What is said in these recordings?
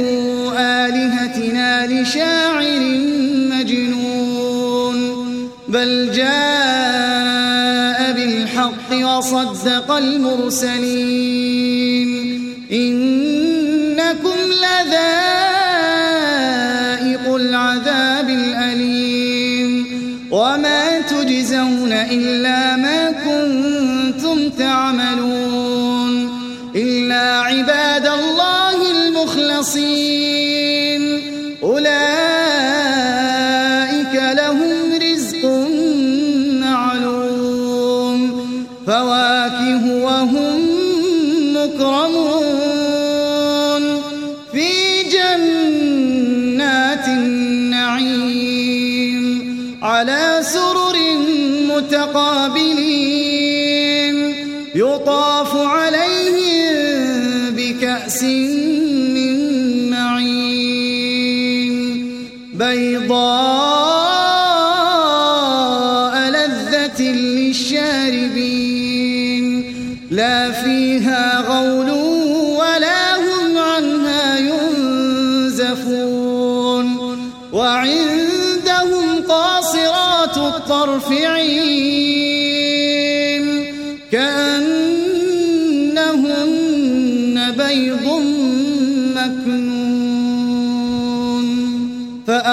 لتاركوا آلهتنا لشاعر مجنون بل جاء بالحق وصدق المرسلين. إنكم لذائق العذاب الأليم. وما تجزون إلا على سرر متقابلين. يطاف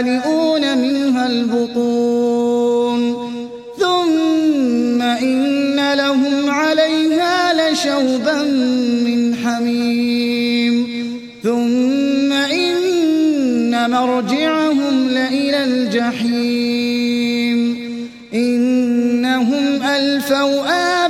فمالئون منها البطون. ثم إن لهم عليها لشوبا من حميم. ثم إن مرجعهم لإلى الجحيم. إنهم ألفوا آباءهم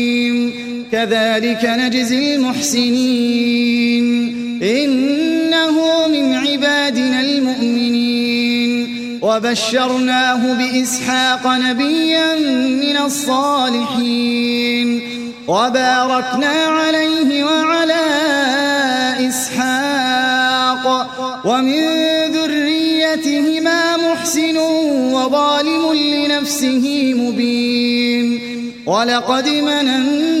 كذلك نجزي المحسنين. إنه من عبادنا المؤمنين. وبشرناه بإسحاق نبيا من الصالحين. وباركنا عليه وعلى إسحاق. ومن ذريتهما محسن وظالم لنفسه مبين. ولقد مننا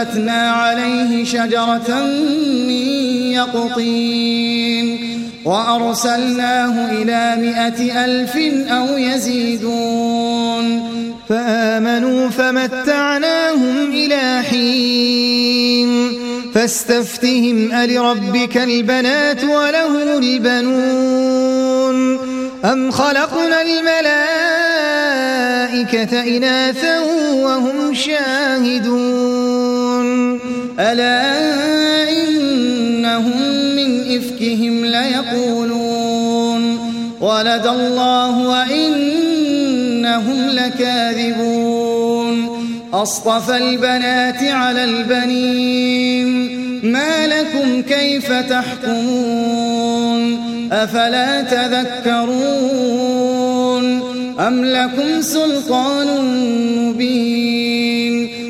فأنبتنا عليه شجرة من يقطين وأرسلناه إلى مائة ألف أو يزيدون فآمنوا فمتعناهم إلى حين فاستفتهم ألربك البنات وله البنون أم خلقنا الملائكة إناثا وهم شاهدون ألا إنهم من إفكهم ليقولون ولد الله وإنهم لكاذبون أصطفى البنات على البنين ما لكم كيف تحكمون أفلا تذكرون أم لكم سلطان مبين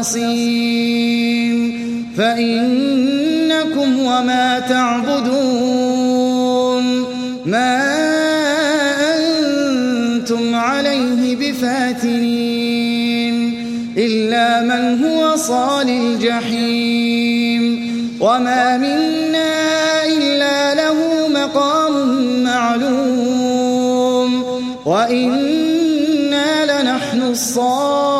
المخلصين فإنكم وما تعبدون ما أنتم عليه بفاتنين إلا من هو صال الجحيم وما منا إلا له مقام معلوم وإنا لنحن الصافون